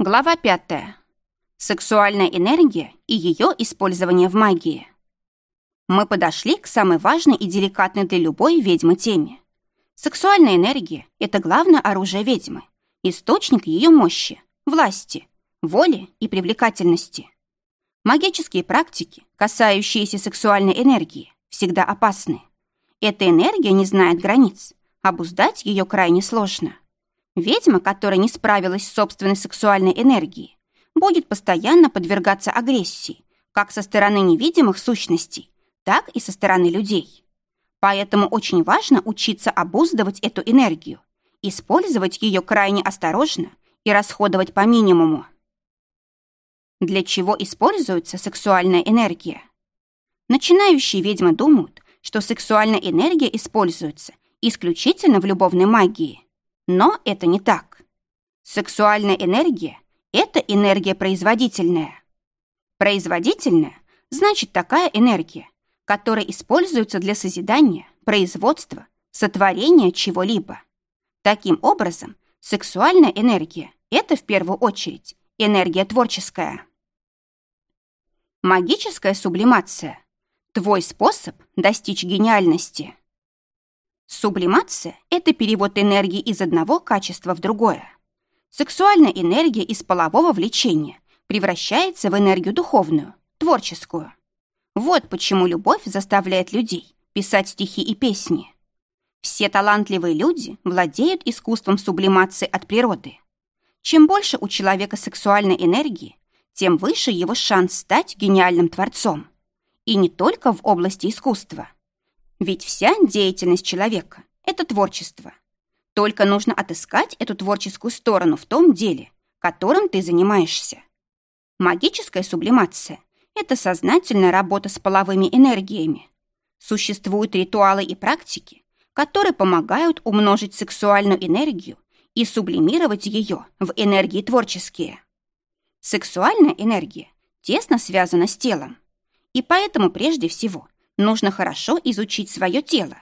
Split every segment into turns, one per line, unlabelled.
Глава пятая. Сексуальная энергия и ее использование в магии. Мы подошли к самой важной и деликатной для любой ведьмы теме. Сексуальная энергия – это главное оружие ведьмы, источник ее мощи, власти, воли и привлекательности. Магические практики, касающиеся сексуальной энергии, всегда опасны. Эта энергия не знает границ, обуздать ее крайне сложно. Ведьма, которая не справилась с собственной сексуальной энергией, будет постоянно подвергаться агрессии, как со стороны невидимых сущностей, так и со стороны людей. Поэтому очень важно учиться обуздывать эту энергию, использовать ее крайне осторожно и расходовать по минимуму. Для чего используется сексуальная энергия? Начинающие ведьмы думают, что сексуальная энергия используется исключительно в любовной магии. Но это не так. Сексуальная энергия – это энергия производительная. Производительная – значит такая энергия, которая используется для созидания, производства, сотворения чего-либо. Таким образом, сексуальная энергия – это в первую очередь энергия творческая. Магическая сублимация – твой способ достичь гениальности. Сублимация – это перевод энергии из одного качества в другое. Сексуальная энергия из полового влечения превращается в энергию духовную, творческую. Вот почему любовь заставляет людей писать стихи и песни. Все талантливые люди владеют искусством сублимации от природы. Чем больше у человека сексуальной энергии, тем выше его шанс стать гениальным творцом. И не только в области искусства – ведь вся деятельность человека — это творчество. Только нужно отыскать эту творческую сторону в том деле, которым ты занимаешься. Магическая сублимация — это сознательная работа с половыми энергиями. Существуют ритуалы и практики, которые помогают умножить сексуальную энергию и сублимировать ее в энергии творческие. Сексуальная энергия тесно связана с телом, и поэтому прежде всего Нужно хорошо изучить свое тело,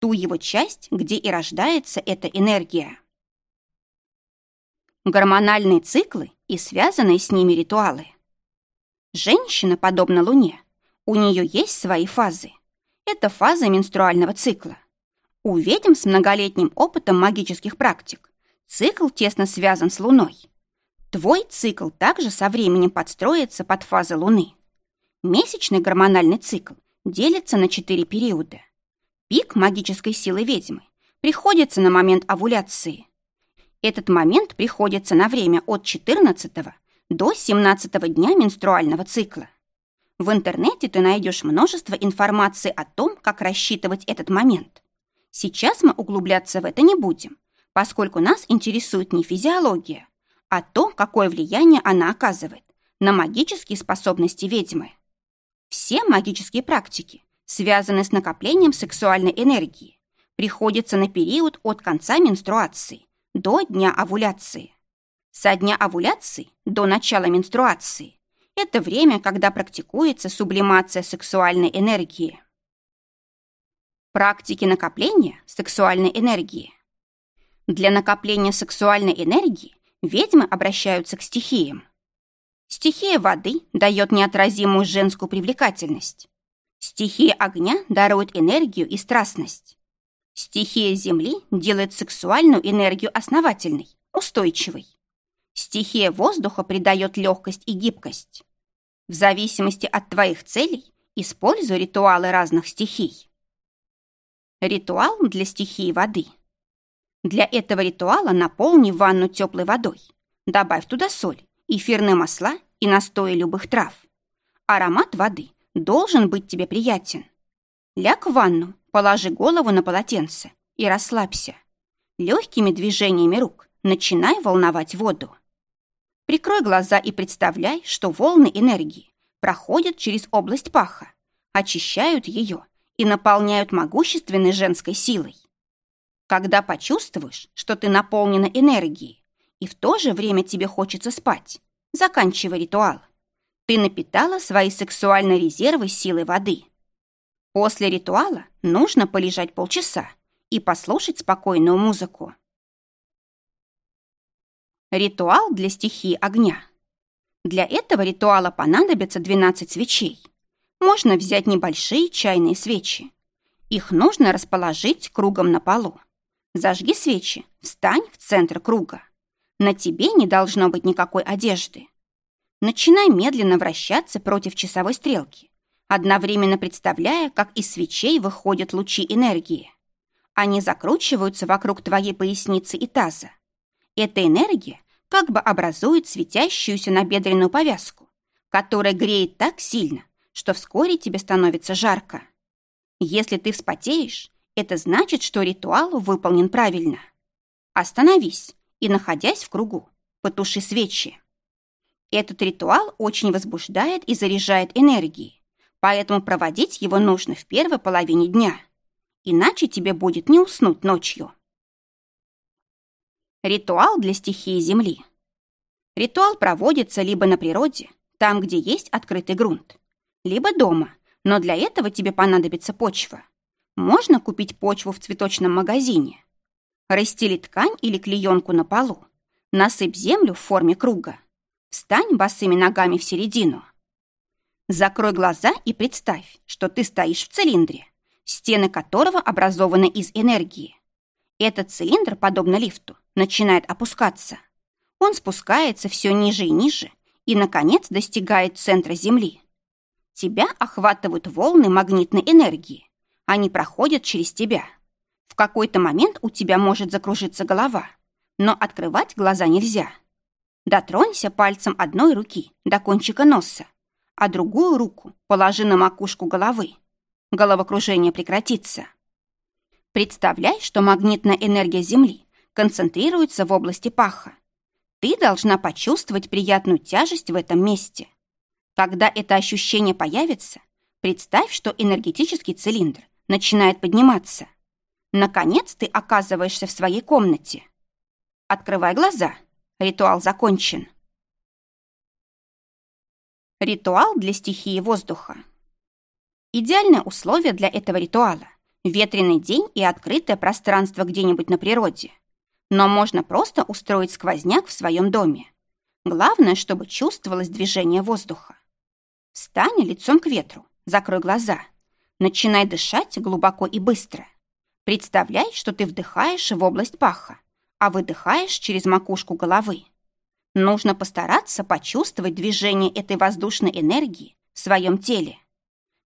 ту его часть, где и рождается эта энергия. Гормональные циклы и связанные с ними ритуалы. Женщина, подобно Луне, у нее есть свои фазы. Это фаза менструального цикла. У ведьм с многолетним опытом магических практик цикл тесно связан с Луной. Твой цикл также со временем подстроится под фазы Луны. Месячный гормональный цикл делится на четыре периода. Пик магической силы ведьмы приходится на момент овуляции. Этот момент приходится на время от 14 до 17 дня менструального цикла. В интернете ты найдешь множество информации о том, как рассчитывать этот момент. Сейчас мы углубляться в это не будем, поскольку нас интересует не физиология, а то, какое влияние она оказывает на магические способности ведьмы. Все магические практики, связанные с накоплением сексуальной энергии, приходятся на период от конца менструации до дня овуляции. Со дня овуляции до начала менструации – это время, когда практикуется сублимация сексуальной энергии. Практики накопления сексуальной энергии. Для накопления сексуальной энергии ведьмы обращаются к стихиям. Стихия воды дает неотразимую женскую привлекательность. Стихия огня дарует энергию и страстность. Стихия земли делает сексуальную энергию основательной, устойчивой. Стихия воздуха придает легкость и гибкость. В зависимости от твоих целей используй ритуалы разных стихий. Ритуал для стихии воды. Для этого ритуала наполни ванну теплой водой. Добавь туда соль эфирные масла и настои любых трав. Аромат воды должен быть тебе приятен. Ляг в ванну, положи голову на полотенце и расслабься. Легкими движениями рук начинай волновать воду. Прикрой глаза и представляй, что волны энергии проходят через область паха, очищают ее и наполняют могущественной женской силой. Когда почувствуешь, что ты наполнена энергией, и в то же время тебе хочется спать. Заканчивай ритуал. Ты напитала свои сексуальные резервы силой воды. После ритуала нужно полежать полчаса и послушать спокойную музыку. Ритуал для стихии огня. Для этого ритуала понадобится 12 свечей. Можно взять небольшие чайные свечи. Их нужно расположить кругом на полу. Зажги свечи, встань в центр круга. На тебе не должно быть никакой одежды. Начинай медленно вращаться против часовой стрелки, одновременно представляя, как из свечей выходят лучи энергии. Они закручиваются вокруг твоей поясницы и таза. Эта энергия как бы образует светящуюся набедренную повязку, которая греет так сильно, что вскоре тебе становится жарко. Если ты вспотеешь, это значит, что ритуал выполнен правильно. Остановись и, находясь в кругу, потуши свечи. Этот ритуал очень возбуждает и заряжает энергией, поэтому проводить его нужно в первой половине дня, иначе тебе будет не уснуть ночью. Ритуал для стихии Земли. Ритуал проводится либо на природе, там, где есть открытый грунт, либо дома, но для этого тебе понадобится почва. Можно купить почву в цветочном магазине. Расстели ткань или клеенку на полу. Насыпь землю в форме круга. Встань босыми ногами в середину. Закрой глаза и представь, что ты стоишь в цилиндре, стены которого образованы из энергии. Этот цилиндр, подобно лифту, начинает опускаться. Он спускается все ниже и ниже и, наконец, достигает центра Земли. Тебя охватывают волны магнитной энергии. Они проходят через тебя. В какой-то момент у тебя может закружиться голова, но открывать глаза нельзя. Дотронься пальцем одной руки до кончика носа, а другую руку положи на макушку головы. Головокружение прекратится. Представляй, что магнитная энергия Земли концентрируется в области паха. Ты должна почувствовать приятную тяжесть в этом месте. Когда это ощущение появится, представь, что энергетический цилиндр начинает подниматься. Наконец ты оказываешься в своей комнате. Открывай глаза. Ритуал закончен. Ритуал для стихии воздуха. Идеальное условие для этого ритуала – ветреный день и открытое пространство где-нибудь на природе. Но можно просто устроить сквозняк в своем доме. Главное, чтобы чувствовалось движение воздуха. Встань лицом к ветру, закрой глаза. Начинай дышать глубоко и быстро. Представляй, что ты вдыхаешь в область паха, а выдыхаешь через макушку головы. Нужно постараться почувствовать движение этой воздушной энергии в своем теле.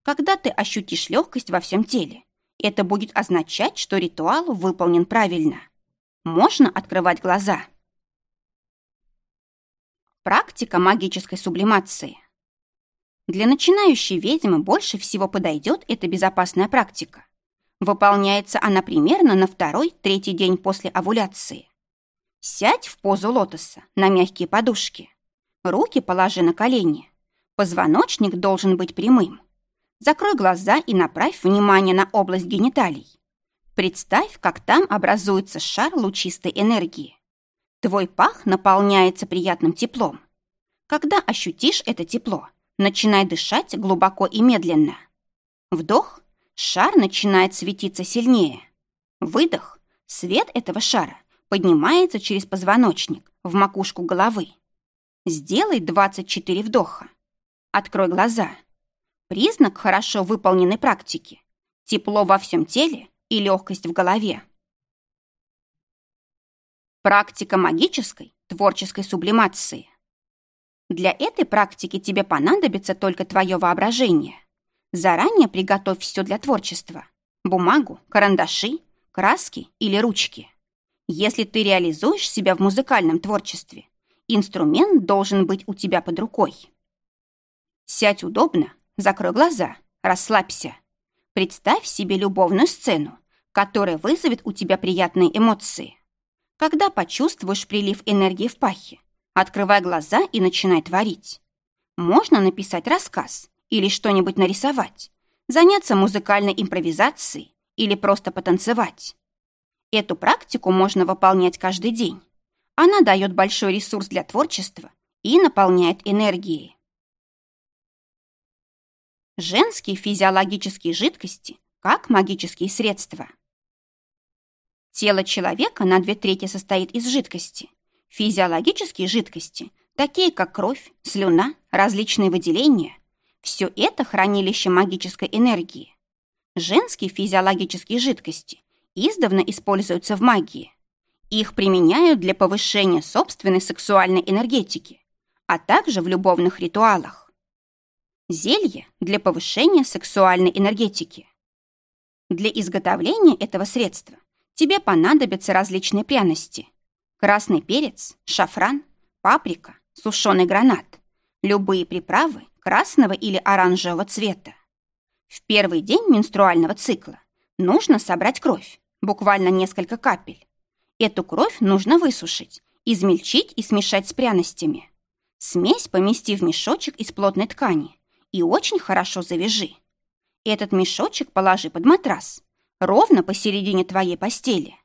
Когда ты ощутишь легкость во всем теле, это будет означать, что ритуал выполнен правильно. Можно открывать глаза. Практика магической сублимации – для начинающей ведьмы больше всего подойдет эта безопасная практика. Выполняется она примерно на второй-третий день после овуляции. Сядь в позу лотоса на мягкие подушки. Руки положи на колени. Позвоночник должен быть прямым. Закрой глаза и направь внимание на область гениталий. Представь, как там образуется шар лучистой энергии. Твой пах наполняется приятным теплом. Когда ощутишь это тепло, Начинай дышать глубоко и медленно. Вдох. Шар начинает светиться сильнее. Выдох. Свет этого шара поднимается через позвоночник в макушку головы. Сделай 24 вдоха. Открой глаза. Признак хорошо выполненной практики. Тепло во всем теле и легкость в голове. Практика магической творческой сублимации. Для этой практики тебе понадобится только твое воображение. Заранее приготовь все для творчества. Бумагу, карандаши, краски или ручки. Если ты реализуешь себя в музыкальном творчестве, инструмент должен быть у тебя под рукой. Сядь удобно, закрой глаза, расслабься. Представь себе любовную сцену, которая вызовет у тебя приятные эмоции. Когда почувствуешь прилив энергии в пахе, Открывай глаза и начинай творить. Можно написать рассказ или что-нибудь нарисовать, заняться музыкальной импровизацией или просто потанцевать. Эту практику можно выполнять каждый день. Она дает большой ресурс для творчества и наполняет энергией. Женские физиологические жидкости как магические средства. Тело человека на две трети состоит из жидкости, Физиологические жидкости, такие как кровь, слюна, различные выделения – все это хранилище магической энергии. Женские физиологические жидкости издавна используются в магии. Их применяют для повышения собственной сексуальной энергетики, а также в любовных ритуалах. Зелье для повышения сексуальной энергетики. Для изготовления этого средства тебе понадобятся различные пряности. Красный перец, шафран, паприка, сушеный гранат, любые приправы красного или оранжевого цвета. В первый день менструального цикла нужно собрать кровь, буквально несколько капель. Эту кровь нужно высушить, измельчить и смешать с пряностями. Смесь помести в мешочек из плотной ткани и очень хорошо завяжи. Этот мешочек положи под матрас, ровно посередине твоей постели.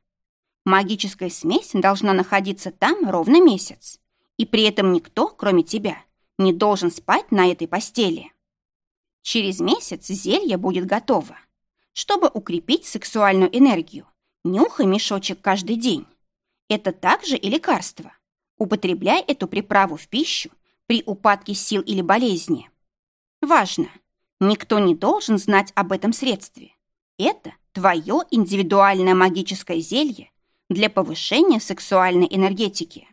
Магическая смесь должна находиться там ровно месяц, и при этом никто, кроме тебя, не должен спать на этой постели. Через месяц зелье будет готово. Чтобы укрепить сексуальную энергию, нюхай мешочек каждый день. Это также и лекарство. Употребляй эту приправу в пищу при упадке сил или болезни. Важно! Никто не должен знать об этом средстве. Это твое индивидуальное магическое зелье для повышения сексуальной энергетики.